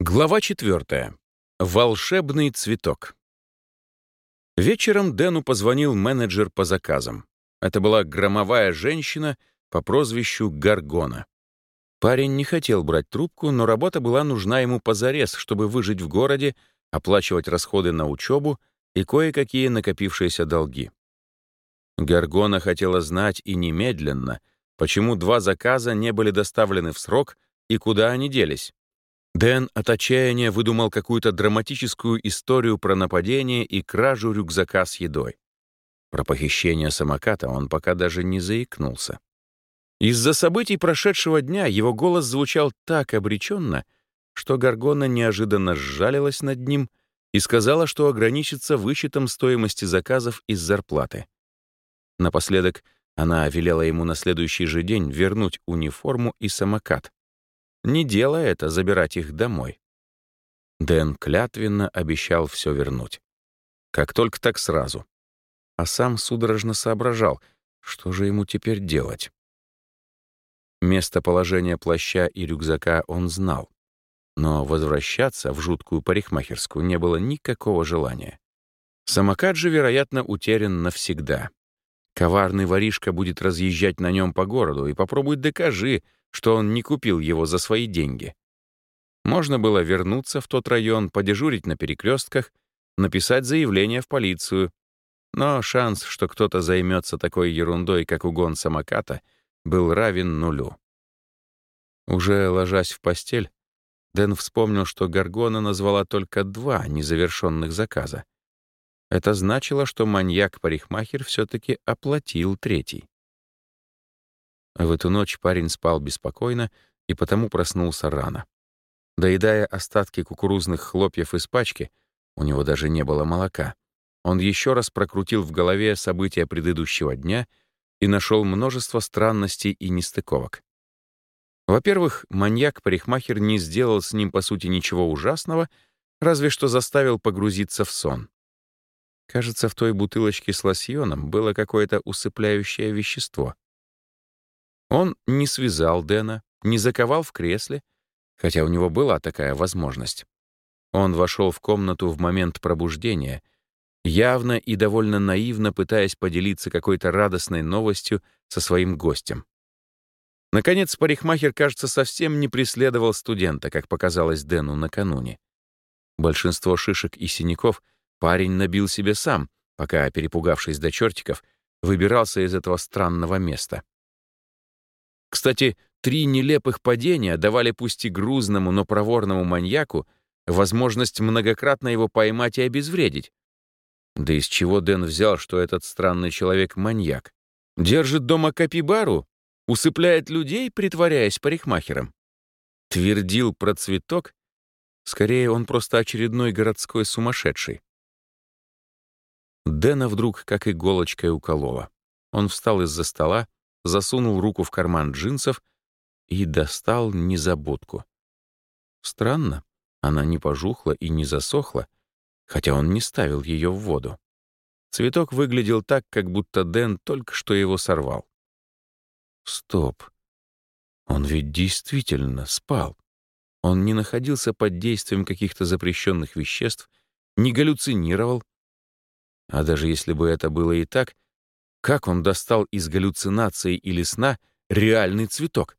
Глава четвертая. Волшебный цветок. Вечером Дэну позвонил менеджер по заказам. Это была громовая женщина по прозвищу Гаргона. Парень не хотел брать трубку, но работа была нужна ему позарез, чтобы выжить в городе, оплачивать расходы на учебу и кое-какие накопившиеся долги. Гаргона хотела знать и немедленно, почему два заказа не были доставлены в срок и куда они делись. Дэн от отчаяния выдумал какую-то драматическую историю про нападение и кражу рюкзака с едой. Про похищение самоката он пока даже не заикнулся. Из-за событий прошедшего дня его голос звучал так обреченно, что Гаргона неожиданно сжалилась над ним и сказала, что ограничится вычетом стоимости заказов из зарплаты. Напоследок она велела ему на следующий же день вернуть униформу и самокат, не делая это, забирать их домой. Дэн клятвенно обещал все вернуть. Как только так сразу. А сам судорожно соображал, что же ему теперь делать. Местоположение плаща и рюкзака он знал, но возвращаться в жуткую парикмахерскую не было никакого желания. Самокат же, вероятно, утерян навсегда. Коварный воришка будет разъезжать на нем по городу и попробуй докажи, что он не купил его за свои деньги. Можно было вернуться в тот район, подежурить на перекрестках, написать заявление в полицию. Но шанс, что кто-то займется такой ерундой, как угон самоката, был равен нулю. Уже ложась в постель, Дэн вспомнил, что Гаргона назвала только два незавершенных заказа. Это значило, что маньяк-парикмахер все-таки оплатил третий. В эту ночь парень спал беспокойно и потому проснулся рано. Доедая остатки кукурузных хлопьев из пачки, у него даже не было молока, он еще раз прокрутил в голове события предыдущего дня и нашел множество странностей и нестыковок. Во-первых, маньяк-парикмахер не сделал с ним, по сути, ничего ужасного, разве что заставил погрузиться в сон. Кажется, в той бутылочке с лосьоном было какое-то усыпляющее вещество — он не связал Дэна, не заковал в кресле, хотя у него была такая возможность. Он вошел в комнату в момент пробуждения, явно и довольно наивно пытаясь поделиться какой-то радостной новостью со своим гостем. Наконец, парикмахер, кажется, совсем не преследовал студента, как показалось Дэну накануне. Большинство шишек и синяков парень набил себе сам, пока, перепугавшись до чертиков, выбирался из этого странного места. Кстати, три нелепых падения давали пусть и грузному, но проворному маньяку возможность многократно его поймать и обезвредить. Да из чего Дэн взял, что этот странный человек — маньяк? Держит дома капибару? Усыпляет людей, притворяясь парикмахером? Твердил про цветок? Скорее, он просто очередной городской сумасшедший. Дэна вдруг как иголочкой уколола. Он встал из-за стола, засунул руку в карман джинсов и достал незабудку. Странно, она не пожухла и не засохла, хотя он не ставил ее в воду. Цветок выглядел так, как будто Дэн только что его сорвал. Стоп. Он ведь действительно спал. Он не находился под действием каких-то запрещенных веществ, не галлюцинировал. А даже если бы это было и так — как он достал из галлюцинации или сна реальный цветок?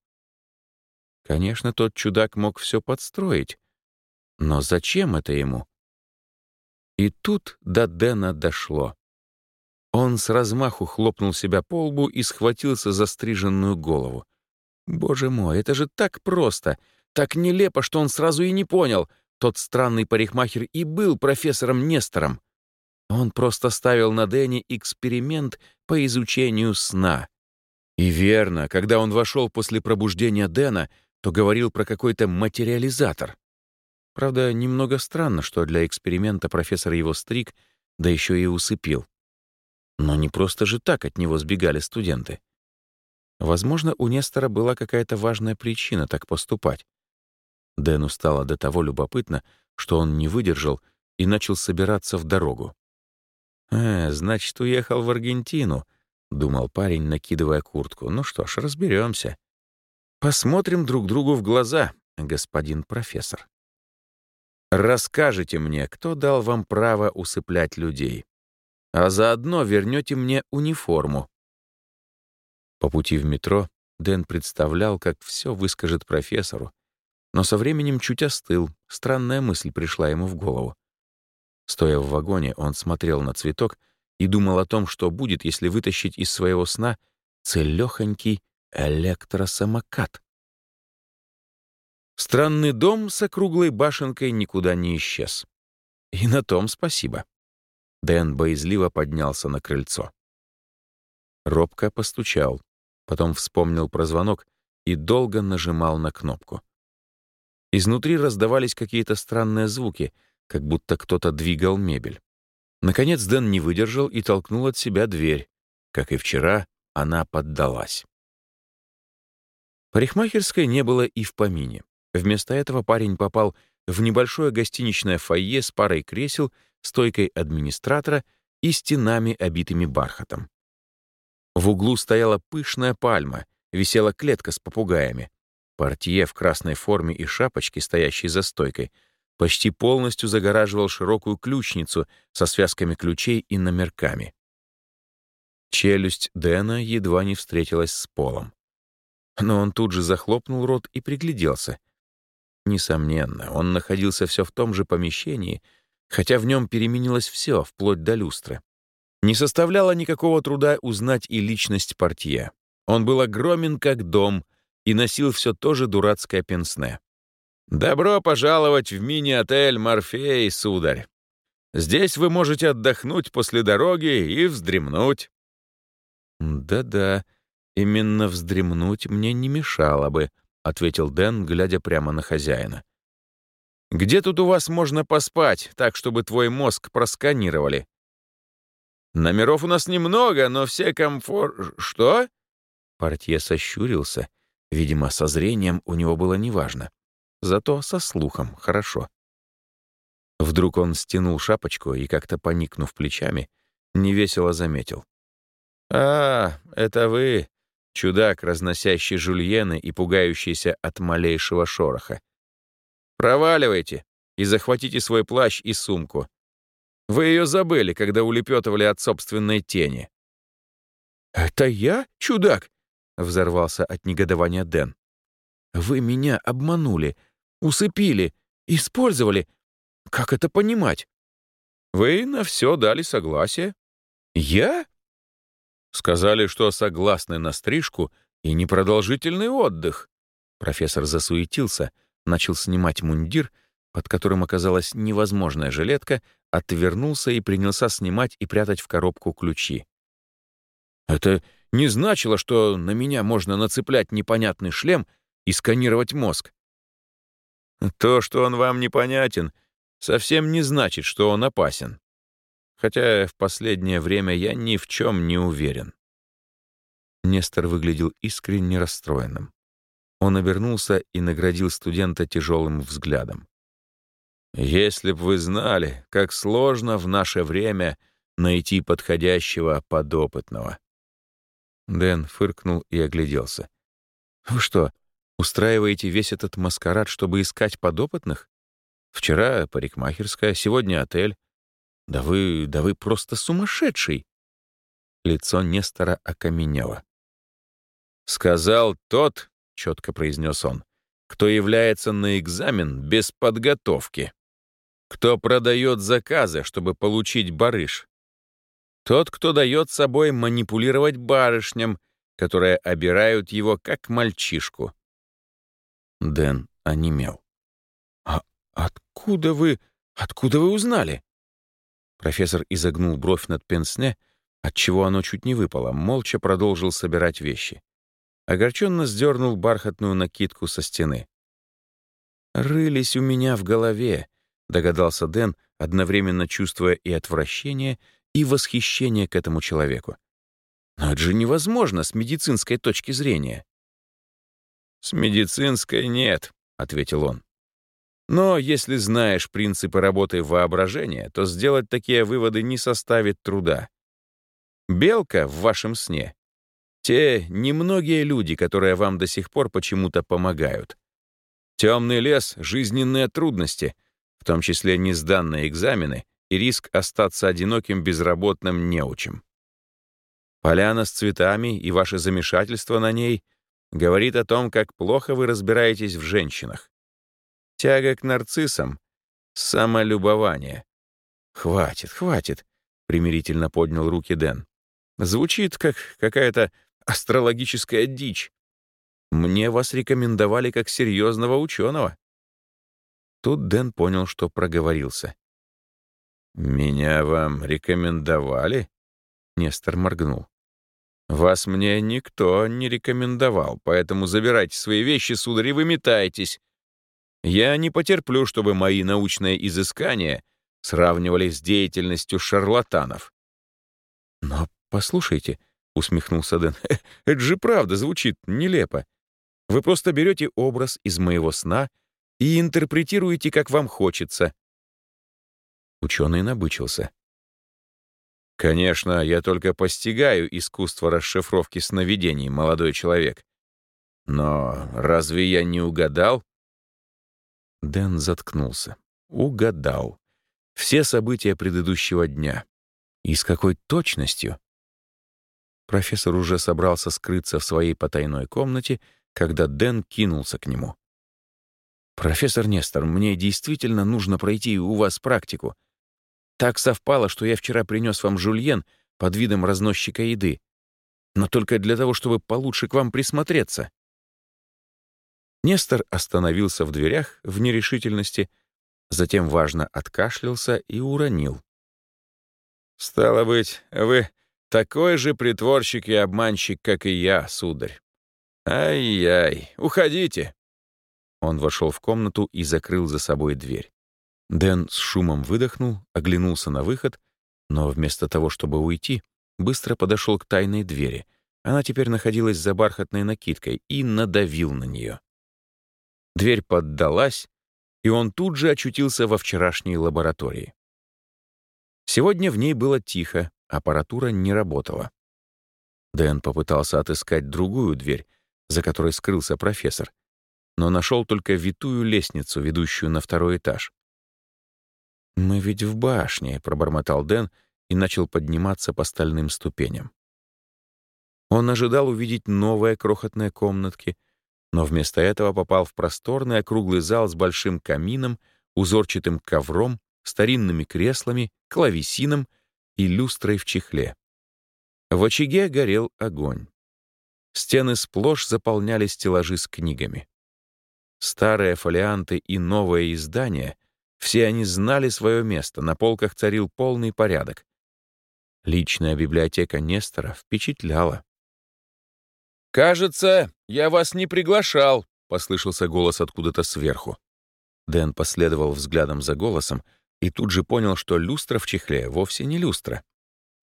Конечно, тот чудак мог все подстроить. Но зачем это ему? И тут до Дэна дошло. Он с размаху хлопнул себя по лбу и схватился за стриженную голову. Боже мой, это же так просто, так нелепо, что он сразу и не понял. Тот странный парикмахер и был профессором Нестором. Он просто ставил на Дэнни эксперимент по изучению сна. И верно, когда он вошел после пробуждения Дэна, то говорил про какой-то материализатор. Правда, немного странно, что для эксперимента профессор его стриг, да еще и усыпил. Но не просто же так от него сбегали студенты. Возможно, у Нестора была какая-то важная причина так поступать. Дэну стало до того любопытно, что он не выдержал и начал собираться в дорогу. «Э, значит, уехал в Аргентину», — думал парень, накидывая куртку. «Ну что ж, разберемся. Посмотрим друг другу в глаза, господин профессор». Расскажите мне, кто дал вам право усыплять людей, а заодно вернете мне униформу». По пути в метро Дэн представлял, как все выскажет профессору, но со временем чуть остыл, странная мысль пришла ему в голову. Стоя в вагоне, он смотрел на цветок и думал о том, что будет, если вытащить из своего сна целёхонький электросамокат. Странный дом с округлой башенкой никуда не исчез. И на том спасибо. Дэн боязливо поднялся на крыльцо. Робко постучал, потом вспомнил про звонок и долго нажимал на кнопку. Изнутри раздавались какие-то странные звуки — как будто кто-то двигал мебель. Наконец Дэн не выдержал и толкнул от себя дверь. Как и вчера, она поддалась. Парикмахерской не было и в помине. Вместо этого парень попал в небольшое гостиничное фойе с парой кресел, стойкой администратора и стенами, обитыми бархатом. В углу стояла пышная пальма, висела клетка с попугаями. Портье в красной форме и шапочке, стоящей за стойкой — почти полностью загораживал широкую ключницу со связками ключей и номерками. Челюсть Дэна едва не встретилась с полом. Но он тут же захлопнул рот и пригляделся. Несомненно, он находился все в том же помещении, хотя в нем переменилось все, вплоть до люстры. Не составляло никакого труда узнать и личность портье. Он был огромен, как дом, и носил все то же дурацкое пенсне. «Добро пожаловать в мини-отель «Морфей», сударь. Здесь вы можете отдохнуть после дороги и вздремнуть». «Да-да, именно вздремнуть мне не мешало бы», — ответил Дэн, глядя прямо на хозяина. «Где тут у вас можно поспать, так, чтобы твой мозг просканировали?» «Номеров у нас немного, но все комфорт...» «Что?» Портье сощурился. Видимо, со зрением у него было неважно. Зато со слухом хорошо. Вдруг он стянул шапочку и, как-то поникнув плечами, невесело заметил. «А, это вы, чудак, разносящий жульены и пугающийся от малейшего шороха. Проваливайте и захватите свой плащ и сумку. Вы ее забыли, когда улепетывали от собственной тени». «Это я, чудак?» — взорвался от негодования Дэн. «Вы меня обманули, Усыпили, использовали. Как это понимать? Вы на все дали согласие. Я? Сказали, что согласны на стрижку и непродолжительный отдых. Профессор засуетился, начал снимать мундир, под которым оказалась невозможная жилетка, отвернулся и принялся снимать и прятать в коробку ключи. Это не значило, что на меня можно нацеплять непонятный шлем и сканировать мозг. То, что он вам непонятен, совсем не значит, что он опасен. Хотя в последнее время я ни в чем не уверен. Нестор выглядел искренне расстроенным. Он обернулся и наградил студента тяжелым взглядом. «Если б вы знали, как сложно в наше время найти подходящего подопытного». Дэн фыркнул и огляделся. «Вы что, Устраиваете весь этот маскарад, чтобы искать подопытных? Вчера парикмахерская, сегодня отель. Да вы, да вы просто сумасшедший!» Лицо Нестора окаменело. «Сказал тот, — четко произнес он, — кто является на экзамен без подготовки, кто продает заказы, чтобы получить барыш, тот, кто дает собой манипулировать барышням, которые обирают его как мальчишку. Дэн онемел. «А откуда вы... откуда вы узнали?» Профессор изогнул бровь над пенсне, отчего оно чуть не выпало, молча продолжил собирать вещи. Огорченно сдернул бархатную накидку со стены. «Рылись у меня в голове», — догадался Дэн, одновременно чувствуя и отвращение, и восхищение к этому человеку. «Но это же невозможно с медицинской точки зрения». «С медицинской нет», — ответил он. «Но если знаешь принципы работы воображения, то сделать такие выводы не составит труда. Белка в вашем сне — те немногие люди, которые вам до сих пор почему-то помогают. Темный лес — жизненные трудности. в том числе несданные экзамены и риск остаться одиноким безработным неучем. Поляна с цветами и ваше замешательство на ней говорит о том, как плохо вы разбираетесь в женщинах. Тяга к нарциссам, самолюбование. «Хватит, хватит», — примирительно поднял руки Дэн. «Звучит, как какая-то астрологическая дичь. Мне вас рекомендовали как серьезного ученого». Тут Дэн понял, что проговорился. «Меня вам рекомендовали?» Нестор моргнул. «Вас мне никто не рекомендовал, поэтому забирайте свои вещи, сударь, и выметайтесь. Я не потерплю, чтобы мои научные изыскания сравнивали с деятельностью шарлатанов». «Но послушайте», — усмехнулся Дэн, — «это же правда звучит нелепо. Вы просто берете образ из моего сна и интерпретируете, как вам хочется». Ученый набычился. «Конечно, я только постигаю искусство расшифровки сновидений, молодой человек. Но разве я не угадал?» Дэн заткнулся. Угадал. Все события предыдущего дня. И с какой точностью? Профессор уже собрался скрыться в своей потайной комнате, когда Дэн кинулся к нему. «Профессор Нестор, мне действительно нужно пройти у вас практику. Так совпало, что я вчера принес вам жульен под видом разносчика еды, но только для того, чтобы получше к вам присмотреться». Нестор остановился в дверях в нерешительности, затем важно откашлялся и уронил. «Стало быть, вы такой же притворщик и обманщик, как и я, сударь. Ай-яй, уходите!» Он вошел в комнату и закрыл за собой дверь. Дэн с шумом выдохнул, оглянулся на выход, но вместо того, чтобы уйти, быстро подошел к тайной двери. Она теперь находилась за бархатной накидкой и надавил на нее. Дверь поддалась, и он тут же очутился во вчерашней лаборатории. Сегодня в ней было тихо, аппаратура не работала. Дэн попытался отыскать другую дверь, за которой скрылся профессор, но нашел только витую лестницу, ведущую на второй этаж. «Мы ведь в башне», — пробормотал Дэн и начал подниматься по стальным ступеням. Он ожидал увидеть новые крохотные комнатки, но вместо этого попал в просторный округлый зал с большим камином, узорчатым ковром, старинными креслами, клавесином и люстрой в чехле. В очаге горел огонь. Стены сплошь заполняли стеллажи с книгами. Старые фолианты и новые издания все они знали свое место, на полках царил полный порядок. Личная библиотека Нестора впечатляла. «Кажется, я вас не приглашал», — послышался голос откуда-то сверху. Дэн последовал взглядом за голосом и тут же понял, что люстра в чехле вовсе не люстра.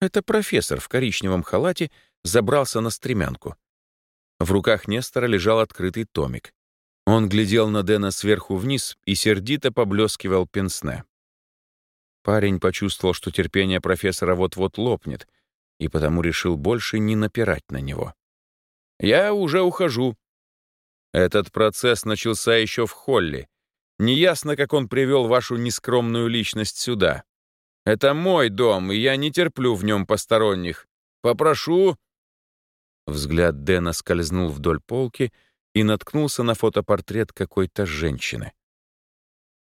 Это профессор в коричневом халате забрался на стремянку. В руках Нестора лежал открытый томик. Он глядел на Дэна сверху вниз и сердито поблескивал пенсне. Парень почувствовал, что терпение профессора вот-вот лопнет, и потому решил больше не напирать на него. «Я уже ухожу». Этот процесс начался еще в холле. Неясно, как он привел вашу нескромную личность сюда. Это мой дом, и я не терплю в нем посторонних. Попрошу...» Взгляд Дэна скользнул вдоль полки — и наткнулся на фотопортрет какой-то женщины.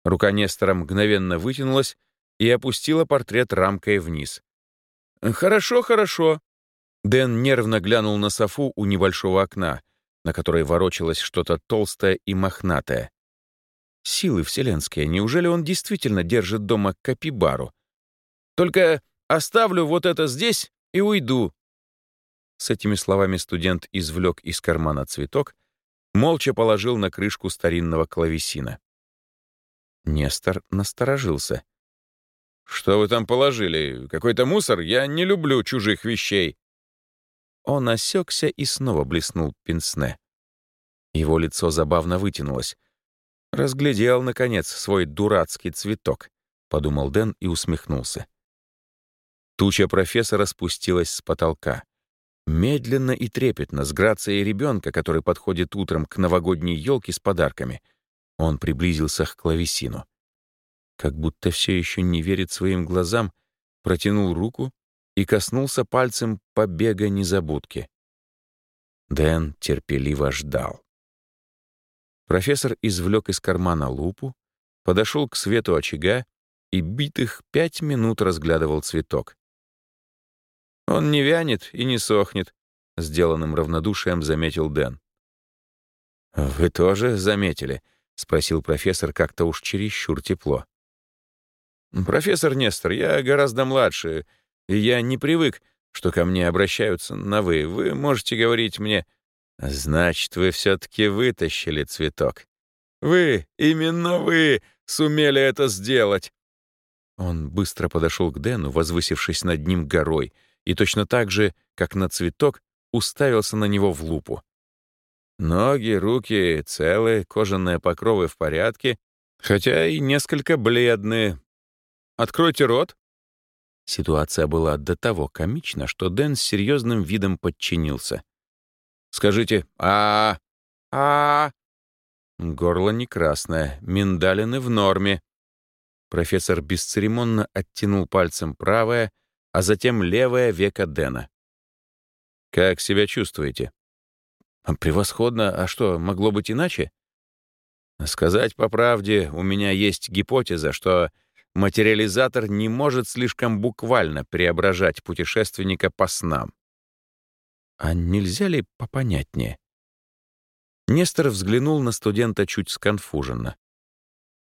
Рука Нестора мгновенно вытянулась и опустила портрет рамкой вниз. «Хорошо, хорошо». Дэн нервно глянул на софу у небольшого окна, на которой ворочалось что-то толстое и мохнатое. Силы вселенские, неужели он действительно держит дома капибару? Только оставлю вот это здесь и уйду. С этими словами студент извлек из кармана цветок молча положил на крышку старинного клавесина. Нестор насторожился. «Что вы там положили? Какой-то мусор? Я не люблю чужих вещей». Он осекся и снова блеснул пенсне. Его лицо забавно вытянулось. «Разглядел, наконец, свой дурацкий цветок», — подумал Дэн и усмехнулся. Туча профессора спустилась с потолка. Медленно и трепетно, с грацией ребенка, который подходит утром к новогодней елке с подарками, он приблизился к клавесину. как будто все еще не верит своим глазам, протянул руку и коснулся пальцем побега незабудки. Дэн терпеливо ждал. Профессор извлек из кармана лупу, подошел к свету очага и битых пять минут разглядывал цветок. «Он не вянет и не сохнет», — сделанным равнодушием заметил Дэн. «Вы тоже заметили?» — спросил профессор как-то уж чересчур тепло. «Профессор Нестор, я гораздо младше, и я не привык, что ко мне обращаются на «вы». Вы можете говорить мне Значит, вы все-таки вытащили цветок. Вы, именно вы, сумели это сделать. Он быстро подошел к Дэну, возвысившись над ним горой, и точно так же, как на цветок, уставился на него в лупу. Ноги, руки целые, кожаные покровы в порядке, хотя и несколько бледные. «Откройте рот!» Ситуация была до того комична, что Дэн с серьезным видом подчинился. Скажите а а Горло не красное, миндалины в норме. Профессор бесцеремонно оттянул пальцем правое, а затем левое веко Дэна. «Как себя чувствуете?» «Превосходно. А что, могло быть иначе?» «Сказать по правде, у меня есть гипотеза, что материализатор не может слишком буквально преображать путешественника по снам. А нельзя ли попонятнее? Нестор взглянул на студента чуть сконфуженно.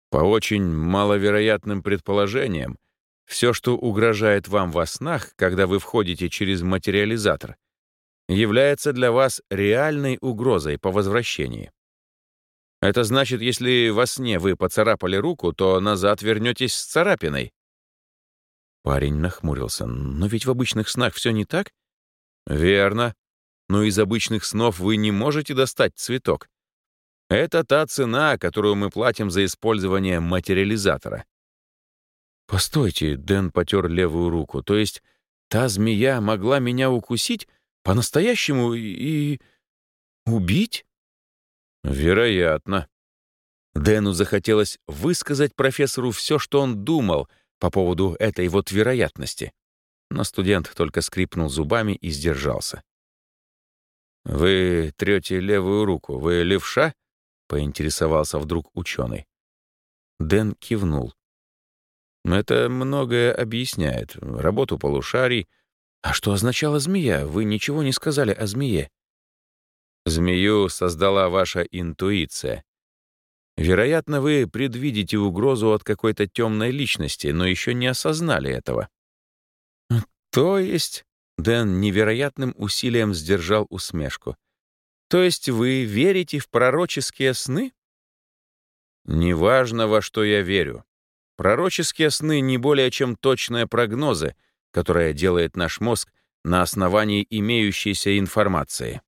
По очень маловероятным предположениям, все, что угрожает вам во снах, когда вы входите через материализатор, является для вас реальной угрозой по возвращении. Это значит, если во сне вы поцарапали руку, то назад вернетесь с царапиной. Парень нахмурился. Но ведь в обычных снах все не так? Верно но из обычных снов вы не можете достать цветок. Это та цена, которую мы платим за использование материализатора. Постойте, Дэн потер левую руку. То есть та змея могла меня укусить по-настоящему и... убить? Вероятно. Дэну захотелось высказать профессору все, что он думал по поводу этой вот вероятности. Но студент только скрипнул зубами и сдержался. «Вы трете левую руку. Вы левша?» — поинтересовался вдруг ученый. Дэн кивнул. «Это многое объясняет. Работу полушарий. А что означала змея? Вы ничего не сказали о змее». «Змею создала ваша интуиция. Вероятно, вы предвидите угрозу от какой-то темной личности, но еще не осознали этого». «То есть Дэн невероятным усилием сдержал усмешку. «То есть вы верите в пророческие сны?» «Неважно, во что я верю. Пророческие сны не более чем точные прогнозы, которые делает наш мозг на основании имеющейся информации».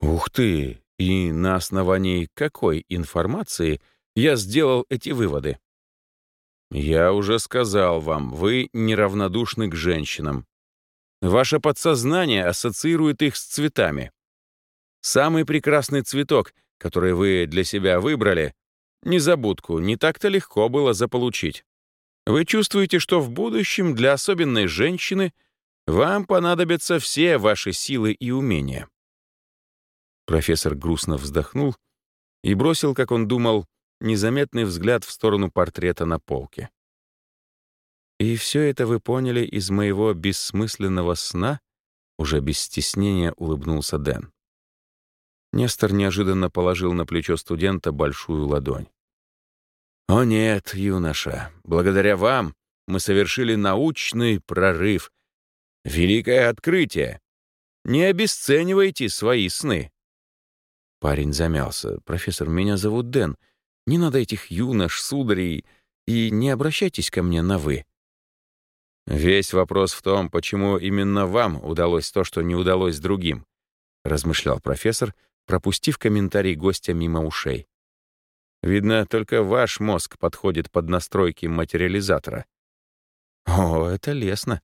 «Ух ты! И на основании какой информации я сделал эти выводы?» «Я уже сказал вам, вы неравнодушны к женщинам. Ваше подсознание ассоциирует их с цветами. Самый прекрасный цветок, который вы для себя выбрали, незабудку, не так-то легко было заполучить. Вы чувствуете, что в будущем для особенной женщины вам понадобятся все ваши силы и умения. Профессор грустно вздохнул и бросил, как он думал, незаметный взгляд в сторону портрета на полке. И все это вы поняли из моего бессмысленного сна? Уже без стеснения улыбнулся Дэн. Нестор неожиданно положил на плечо студента большую ладонь. «О нет, юноша, благодаря вам мы совершили научный прорыв. Великое открытие. Не обесценивайте свои сны». Парень замялся. «Профессор, меня зовут Дэн. Не надо этих юнош, сударей, и не обращайтесь ко мне на «вы». «Весь вопрос в том, почему именно вам удалось то, что не удалось другим», размышлял профессор, пропустив комментарий гостя мимо ушей. «Видно, только ваш мозг подходит под настройки материализатора». «О, это лестно».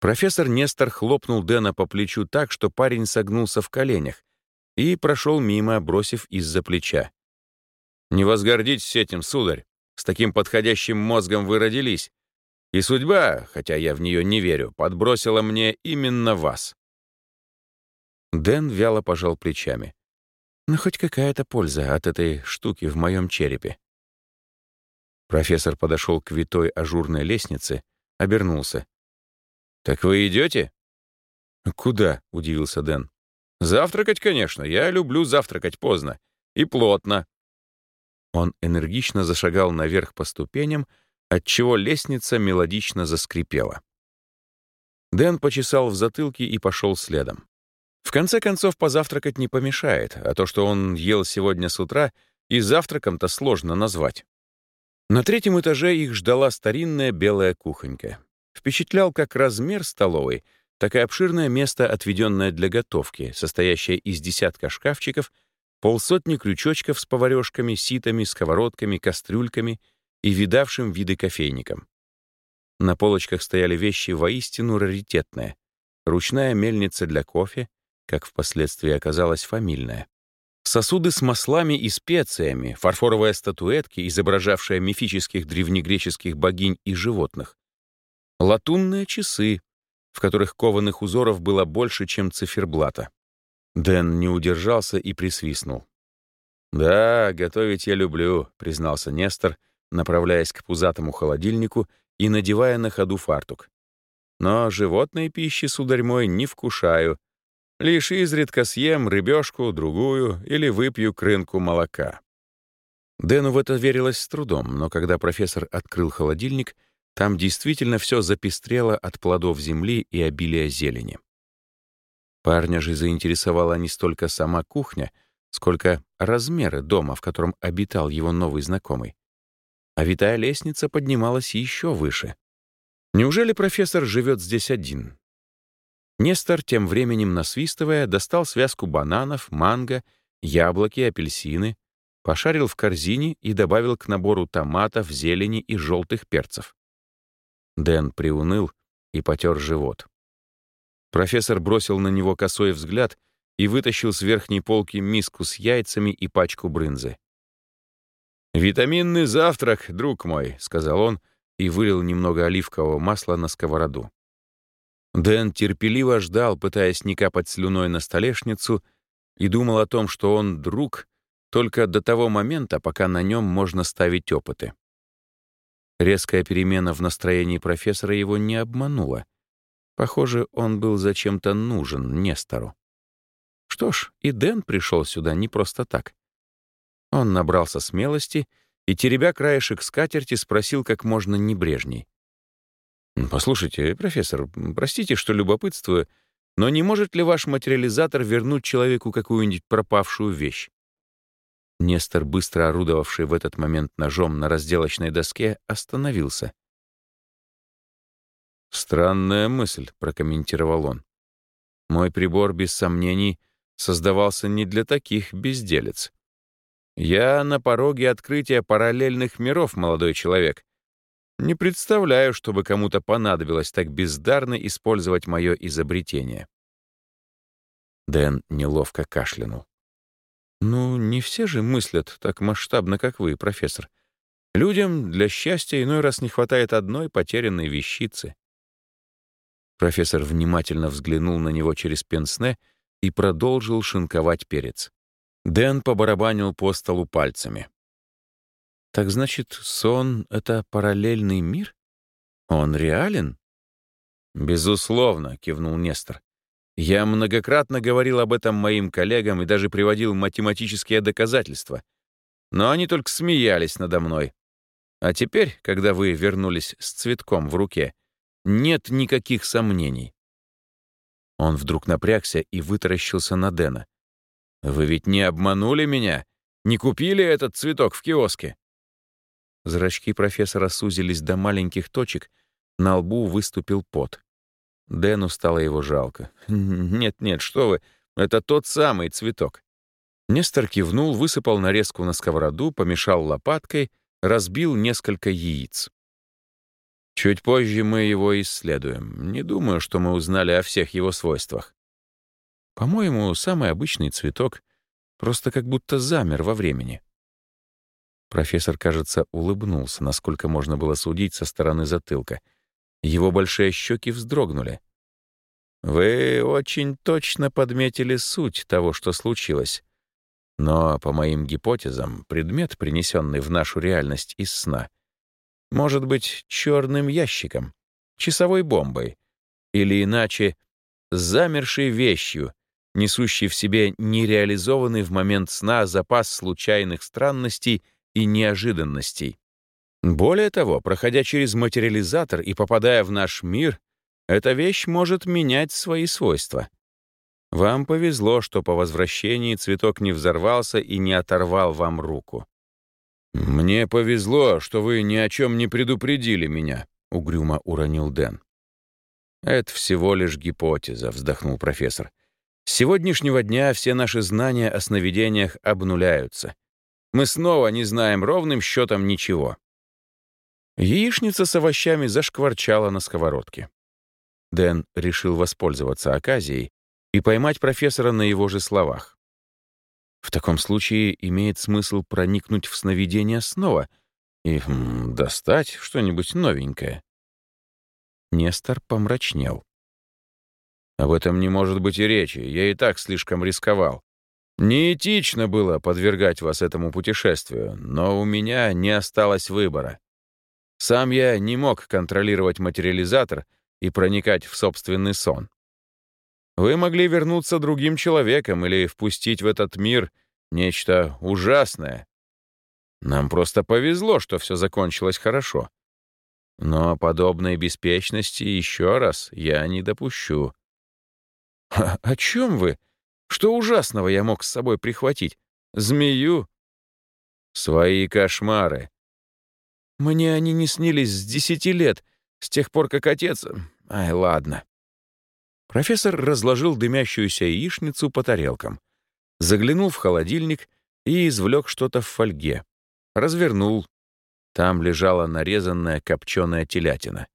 Профессор Нестор хлопнул Дэна по плечу так, что парень согнулся в коленях и прошел мимо, бросив из-за плеча. «Не возгордитесь этим, сударь. С таким подходящим мозгом вы родились. И судьба, хотя я в нее не верю, подбросила мне именно вас». Дэн вяло пожал плечами. «Ну, хоть какая-то польза от этой штуки в моем черепе». Профессор подошел к витой ажурной лестнице, обернулся. «Так вы идете?» «Куда?» — удивился Дэн. «Завтракать, конечно. Я люблю завтракать поздно. И плотно». Он энергично зашагал наверх по ступеням, отчего лестница мелодично заскрипела. Дэн почесал в затылке и пошел следом. В конце концов, позавтракать не помешает, а то, что он ел сегодня с утра, и завтраком-то сложно назвать. На третьем этаже их ждала старинная белая кухонька. Впечатлял как размер столовой, так и обширное место, отведенное для готовки, состоящее из десятка шкафчиков, полсотни крючочков с поварешками, ситами, сковородками, кастрюльками и видавшим виды кофейником. На полочках стояли вещи воистину раритетные. Ручная мельница для кофе, как впоследствии оказалось фамильная. Сосуды с маслами и специями, фарфоровая статуэтки, изображавшая мифических древнегреческих богинь и животных. Латунные часы, в которых кованых узоров было больше, чем циферблата. Дэн не удержался и присвистнул. «Да, готовить я люблю», — признался Нестор, направляясь к пузатому холодильнику и надевая на ходу фартук. «Но животной пищи, сударь мой, не вкушаю, Лишь изредка съем рыбешку, другую или выпью крынку молока. Дэну в это верилось с трудом, но когда профессор открыл холодильник, там действительно все запестрело от плодов земли и обилия зелени. Парня же заинтересовала не столько сама кухня, сколько размеры дома, в котором обитал его новый знакомый. А витая лестница поднималась еще выше. Неужели профессор живет здесь один? Нестор, тем временем насвистывая, достал связку бананов, манго, яблоки, апельсины, пошарил в корзине и добавил к набору томатов, зелени и желтых перцев. Дэн приуныл и потер живот. Профессор бросил на него косой взгляд и вытащил с верхней полки миску с яйцами и пачку брынзы. «Витаминный завтрак, друг мой», — сказал он и вылил немного оливкового масла на сковороду. Дэн терпеливо ждал, пытаясь не капать слюной на столешницу, и думал о том, что он друг только до того момента, пока на нем можно ставить опыты. Резкая перемена в настроении профессора его не обманула. Похоже, он был зачем-то нужен Нестору. Что ж, и Дэн пришел сюда не просто так. Он набрался смелости и, теребя краешек скатерти, спросил как можно небрежней. «Послушайте, профессор, простите, что любопытствую, но не может ли ваш материализатор вернуть человеку какую-нибудь пропавшую вещь?» Нестор, быстро орудовавший в этот момент ножом на разделочной доске, остановился. «Странная мысль», — прокомментировал он. «Мой прибор, без сомнений, создавался не для таких безделец. Я на пороге открытия параллельных миров, молодой человек, не представляю, чтобы кому-то понадобилось так бездарно использовать мое изобретение. Дэн неловко кашлянул. «Ну, не все же мыслят так масштабно, как вы, профессор. Людям для счастья иной раз не хватает одной потерянной вещицы». Профессор внимательно взглянул на него через пенсне и продолжил шинковать перец. Дэн побарабанил по столу пальцами. Так значит, сон — это параллельный мир? Он реален? Безусловно, кивнул Нестор. Я многократно говорил об этом моим коллегам и даже приводил математические доказательства. Но они только смеялись надо мной. А теперь, когда вы вернулись с цветком в руке, нет никаких сомнений. Он вдруг напрягся и вытаращился на Дэна. «Вы ведь не обманули меня? Не купили этот цветок в киоске?» Зрачки профессора сузились до маленьких точек, на лбу выступил пот. Дэну стало его жалко. «Нет-нет, что вы, это тот самый цветок». Нестор кивнул, высыпал нарезку на сковороду, помешал лопаткой, разбил несколько яиц. Чуть позже мы его исследуем. Не думаю, что мы узнали о всех его свойствах. По-моему, самый обычный цветок просто как будто замер во времени. Профессор, кажется, улыбнулся, насколько можно было судить со стороны затылка. Его большие щеки вздрогнули. «Вы очень точно подметили суть того, что случилось. Но, по моим гипотезам, предмет, принесенный в нашу реальность из сна, может быть черным ящиком, часовой бомбой, или иначе замершей вещью, несущей в себе нереализованный в момент сна запас случайных странностей и неожиданностей. Более того, проходя через материализатор и попадая в наш мир, эта вещь может менять свои свойства. Вам повезло, что по возвращении цветок не взорвался и не оторвал вам руку. «Мне повезло, что вы ни о чем не предупредили меня», — угрюмо уронил Дэн. «Это всего лишь гипотеза», — вздохнул профессор. «С сегодняшнего дня все наши знания о сновидениях обнуляются. Мы снова не знаем ровным счетом ничего». Яичница с овощами зашкварчала на сковородке. Дэн решил воспользоваться оказией и поймать профессора на его же словах. В таком случае имеет смысл проникнуть в сновидение снова и хм, достать что-нибудь новенькое. Нестор помрачнел. Об этом не может быть и речи, я и так слишком рисковал. Неэтично было подвергать вас этому путешествию, но у меня не осталось выбора. Сам я не мог контролировать материализатор и проникать в собственный сон. Вы могли вернуться другим человеком или впустить в этот мир нечто ужасное. Нам просто повезло, что все закончилось хорошо. Но подобной беспечности еще раз я не допущу. «О чем вы? Что ужасного я мог с собой прихватить? Змею?» «Свои кошмары». «Мне они не снились с десяти лет, с тех пор, как отец... Ай, ладно». Профессор разложил дымящуюся яичницу по тарелкам, заглянул в холодильник и извлек что-то в фольге. Развернул. Там лежала нарезанная копченая телятина.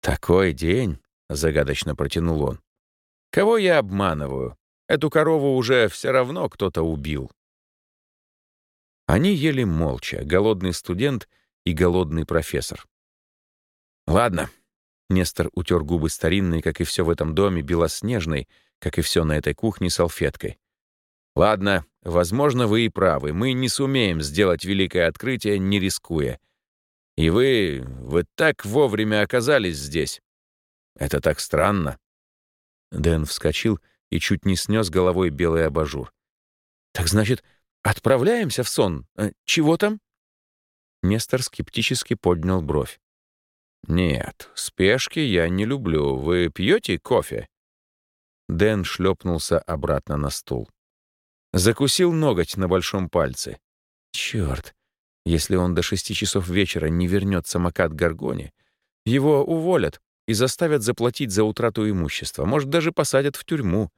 «Такой день», — загадочно протянул он. «Кого я обманываю? Эту корову уже все равно кто-то убил». Они ели молча, голодный студент и голодный профессор. «Ладно, Нестор утер губы старинной, как и все в этом доме, белоснежной, как и все на этой кухне, салфеткой. «Ладно, возможно, вы и правы. Мы не сумеем сделать великое открытие, не рискуя. И вы... вы так вовремя оказались здесь. Это так странно». Дэн вскочил и чуть не снес головой белый абажур. «Так значит, отправляемся в сон? Э, чего там?» Нестор скептически поднял бровь. «Нет, спешки я не люблю. Вы пьете кофе?» Дэн шлепнулся обратно на стул. Закусил ноготь на большом пальце. Черт, если он до шести часов вечера не вернет самокат Гаргоне, его уволят и заставят заплатить за утрату имущества, может, даже посадят в тюрьму.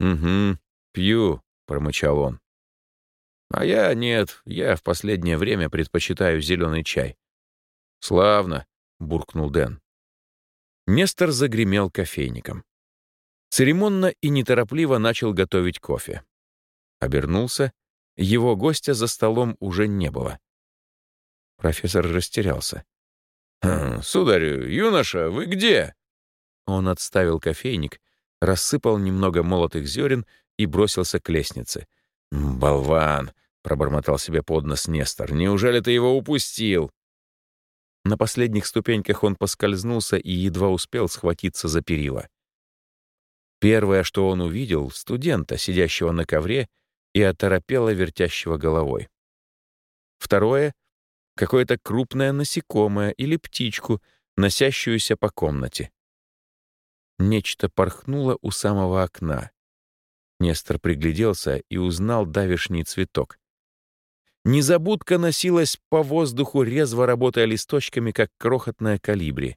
«Угу, пью», — промычал он. «А я нет, я в последнее время предпочитаю зеленый чай». «Славно. — буркнул Дэн. Нестор загремел кофейником. Церемонно и неторопливо начал готовить кофе. Обернулся. Его гостя за столом уже не было. Профессор растерялся. «Хм, «Сударь, юноша, вы где?» Он отставил кофейник, рассыпал немного молотых зерен и бросился к лестнице. «Болван!» — пробормотал себе под нос Нестор. «Неужели ты его упустил?» На последних ступеньках он поскользнулся и едва успел схватиться за перила. Первое, что он увидел — студента, сидящего на ковре и оторопело вертящего головой. Второе — какое-то крупное насекомое или птичку, носящуюся по комнате. Нечто порхнуло у самого окна. Нестор пригляделся и узнал давишний цветок. Незабудка носилась по воздуху, резво работая листочками, как крохотная калибри.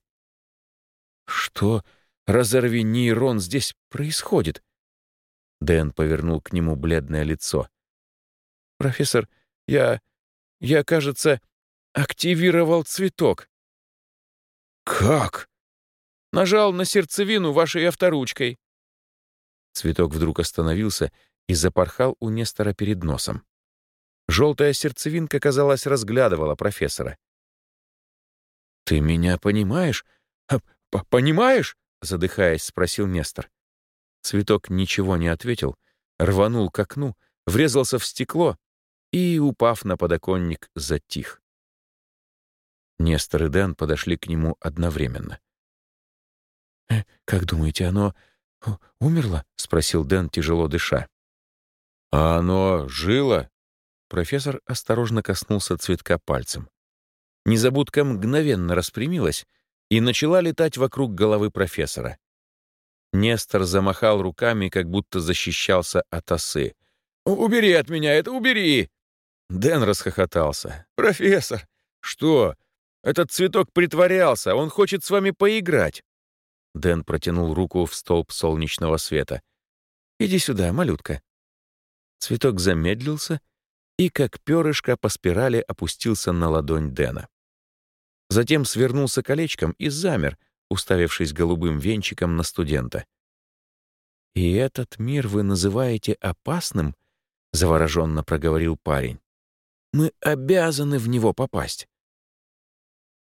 «Что, разорви нейрон, здесь происходит?» Дэн повернул к нему бледное лицо. «Профессор, я... я, кажется, активировал цветок». «Как?» «Нажал на сердцевину вашей авторучкой». Цветок вдруг остановился и запорхал у Нестора перед носом. Желтая сердцевинка, казалось, разглядывала профессора. «Ты меня понимаешь? Понимаешь?» — задыхаясь, спросил Нестор. Цветок ничего не ответил, рванул к окну, врезался в стекло и, упав на подоконник, затих. Нестор и Дэн подошли к нему одновременно. «Э, «Как думаете, оно умерло?» — спросил Дэн, тяжело дыша. «А оно жило?» Профессор осторожно коснулся цветка пальцем. Незабудка мгновенно распрямилась и начала летать вокруг головы профессора. Нестор замахал руками, как будто защищался от осы. «Убери от меня это, убери!» Дэн расхохотался. «Профессор!» «Что? Этот цветок притворялся, он хочет с вами поиграть!» Дэн протянул руку в столб солнечного света. «Иди сюда, малютка». Цветок замедлился и, как перышко по спирали, опустился на ладонь Дэна. Затем свернулся колечком и замер, уставившись голубым венчиком на студента. «И этот мир вы называете опасным?» — завороженно проговорил парень. «Мы обязаны в него попасть».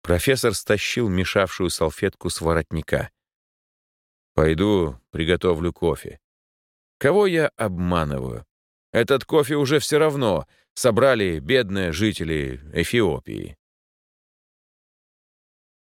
Профессор стащил мешавшую салфетку с воротника. «Пойду приготовлю кофе. Кого я обманываю? Этот кофе уже все равно собрали бедные жители Эфиопии».